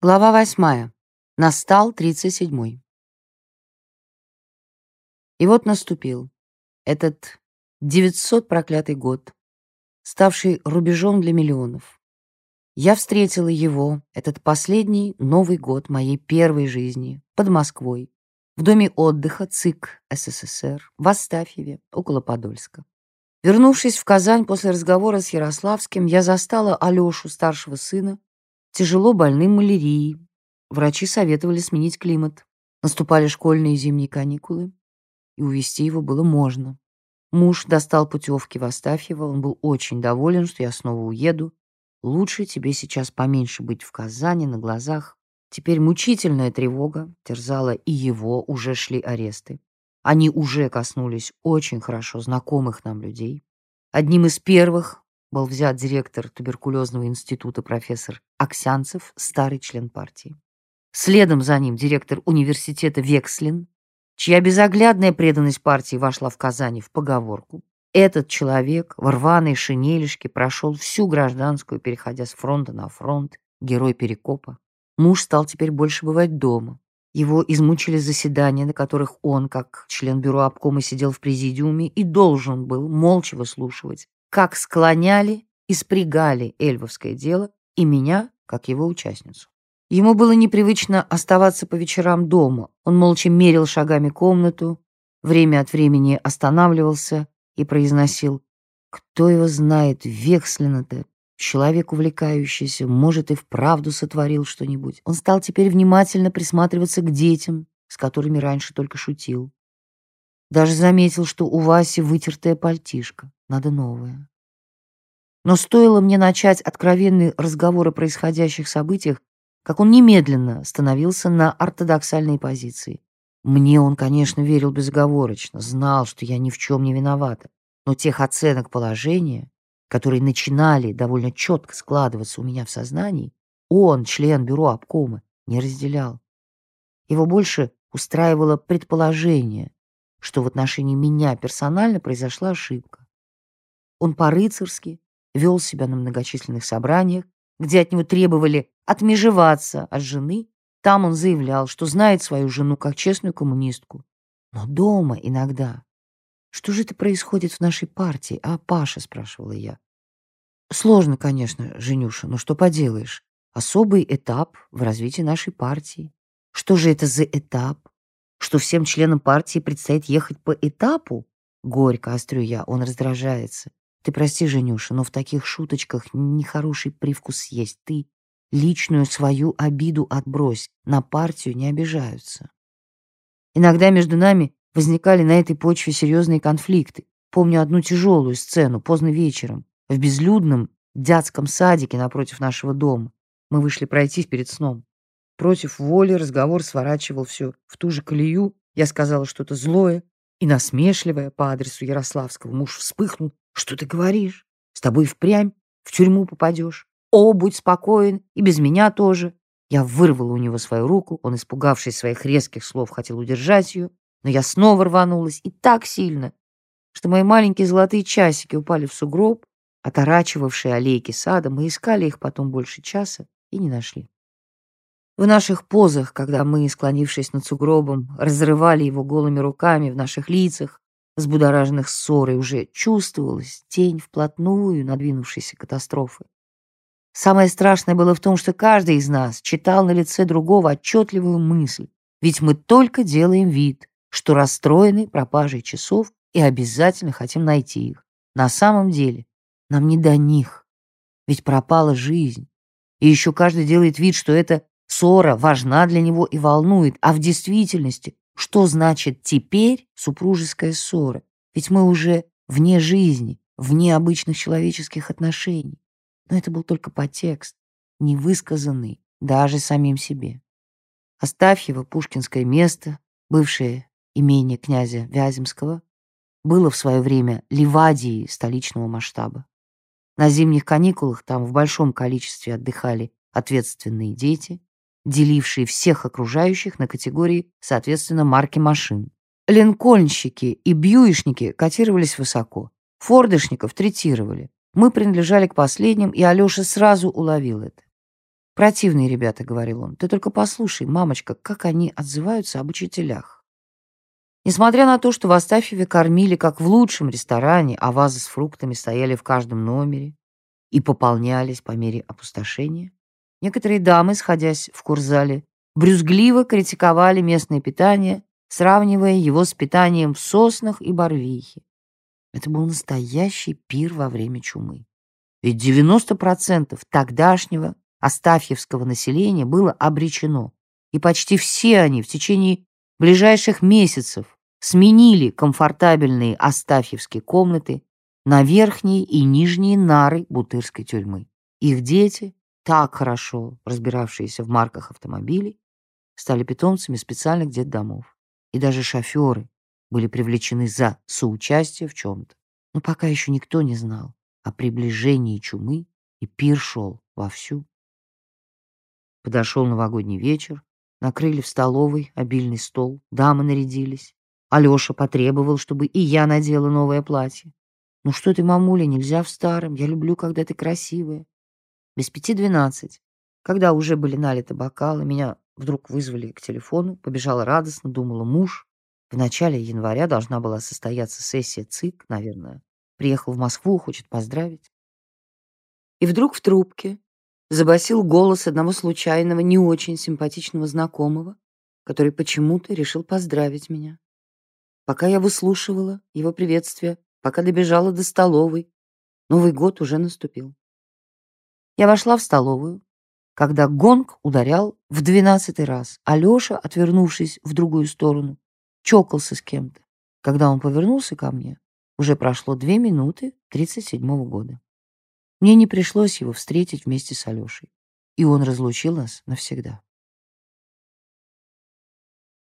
Глава восьмая. Настал тридцать седьмой. И вот наступил этот девятьсот проклятый год, ставший рубежом для миллионов. Я встретила его, этот последний Новый год моей первой жизни, под Москвой, в доме отдыха ЦИК СССР в Астафьеве, около Подольска. Вернувшись в Казань после разговора с Ярославским, я застала Алешу, старшего сына, тяжело больным малярией. Врачи советовали сменить климат. Наступали школьные зимние каникулы, и увезти его было можно. Муж достал путевки в Астафьево, он был очень доволен, что я снова уеду. Лучше тебе сейчас поменьше быть в Казани на глазах. Теперь мучительная тревога терзала и его, уже шли аресты. Они уже коснулись очень хорошо знакомых нам людей. Одним из первых был взят директор туберкулезного института профессор Аксянцев, старый член партии. Следом за ним директор университета Векслин, чья безоглядная преданность партии вошла в Казани в поговорку. Этот человек в рваной шинелишке прошел всю гражданскую, переходя с фронта на фронт, герой Перекопа. Муж стал теперь больше бывать дома. Его измучили заседания, на которых он, как член бюро обкома, сидел в президиуме и должен был молча выслушивать как склоняли и спрягали эльвовское дело и меня, как его участницу. Ему было непривычно оставаться по вечерам дома. Он молча мерил шагами комнату, время от времени останавливался и произносил «Кто его знает, Векслина-то, человек увлекающийся, может, и вправду сотворил что-нибудь». Он стал теперь внимательно присматриваться к детям, с которыми раньше только шутил. Даже заметил, что у Васи вытертая пальтишка. Надо новое. Но стоило мне начать откровенный разговор о происходящих событиях, как он немедленно становился на ортодоксальной позиции. Мне он, конечно, верил безоговорочно, знал, что я ни в чем не виновата, но тех оценок положения, которые начинали довольно четко складываться у меня в сознании, он, член бюро обкома, не разделял. Его больше устраивало предположение, что в отношении меня персонально произошла ошибка. Он по-рыцарски вел себя на многочисленных собраниях, где от него требовали отмежеваться от жены. Там он заявлял, что знает свою жену как честную коммунистку. Но дома иногда. Что же это происходит в нашей партии, а, Паша, спрашивала я. Сложно, конечно, Женюша, но что поделаешь? Особый этап в развитии нашей партии. Что же это за этап? Что всем членам партии предстоит ехать по этапу? Горько острю я, он раздражается. Ты прости, Женюша, но в таких шуточках нехороший привкус есть. Ты личную свою обиду отбрось, на партию не обижаются. Иногда между нами возникали на этой почве серьезные конфликты. Помню одну тяжелую сцену поздно вечером в безлюдном дядском садике напротив нашего дома. Мы вышли пройтись перед сном. Против воли разговор сворачивал все в ту же колею. Я сказала что-то злое и насмешливое по адресу Ярославского. Муж вспыхнул. «Что ты говоришь? С тобой впрямь в тюрьму попадешь. О, будь спокоен, и без меня тоже». Я вырвала у него свою руку. Он, испугавшись своих резких слов, хотел удержать ее. Но я снова рванулась, и так сильно, что мои маленькие золотые часики упали в сугроб, оторачивавшие аллейки сада. Мы искали их потом больше часа и не нашли. В наших позах, когда мы, склонившись над сугробом, разрывали его голыми руками в наших лицах, взбудораженных ссорой, уже чувствовалась тень вплотную надвинувшейся катастрофы. Самое страшное было в том, что каждый из нас читал на лице другого отчетливую мысль, ведь мы только делаем вид, что расстроены пропажей часов и обязательно хотим найти их. На самом деле нам не до них, ведь пропала жизнь. И еще каждый делает вид, что это Ссора важна для него и волнует, а в действительности, что значит теперь супружеская ссора? Ведь мы уже вне жизни, вне обычных человеческих отношений. Но это был только подтекст, невысказанный даже самим себе. Оставь его пушкинское место, бывшее имение князя Вяземского, было в свое время ливадией столичного масштаба. На зимних каникулах там в большом количестве отдыхали ответственные дети, делившие всех окружающих на категории, соответственно, марки машин. Линкольнщики и бьюишники котировались высоко. Фордышников третировали. Мы принадлежали к последним, и Алёша сразу уловил это. Противные ребята, — говорил он. Ты только послушай, мамочка, как они отзываются об учителях. Несмотря на то, что в Астафьеве кормили как в лучшем ресторане, а вазы с фруктами стояли в каждом номере и пополнялись по мере опустошения, некоторые дамы, сходясь в курзале, брюзгливо критиковали местное питание, сравнивая его с питанием в соснах и барвихе. Это был настоящий пир во время чумы. Ведь 90% тогдашнего астафьевского населения было обречено, и почти все они в течение ближайших месяцев сменили комфортабельные астафьевские комнаты на верхние и нижние нары бутырской тюрьмы. Их дети, так хорошо разбиравшиеся в марках автомобилей, стали питомцами специальных детдомов. И даже шоферы были привлечены за соучастие в чем-то. Но пока еще никто не знал о приближении чумы, и пир шел вовсю. Подошел новогодний вечер, накрыли в столовой обильный стол, дамы нарядились. Алёша потребовал, чтобы и я надела новое платье. «Ну что ты, мамуля, нельзя в старом, я люблю, когда ты красивая». Без пяти двенадцать, когда уже были налиты бокалы, меня вдруг вызвали к телефону, побежала радостно, думала, муж. В начале января должна была состояться сессия ЦИК, наверное. Приехал в Москву, хочет поздравить. И вдруг в трубке забасил голос одного случайного, не очень симпатичного знакомого, который почему-то решил поздравить меня. Пока я выслушивала его приветствие, пока добежала до столовой, Новый год уже наступил. Я вошла в столовую, когда гонг ударял в двенадцатый раз, а Лёша, отвернувшись в другую сторону, чокался с кем-то. Когда он повернулся ко мне, уже прошло две минуты тридцать седьмого года. Мне не пришлось его встретить вместе с Алешей, и он разлучил нас навсегда.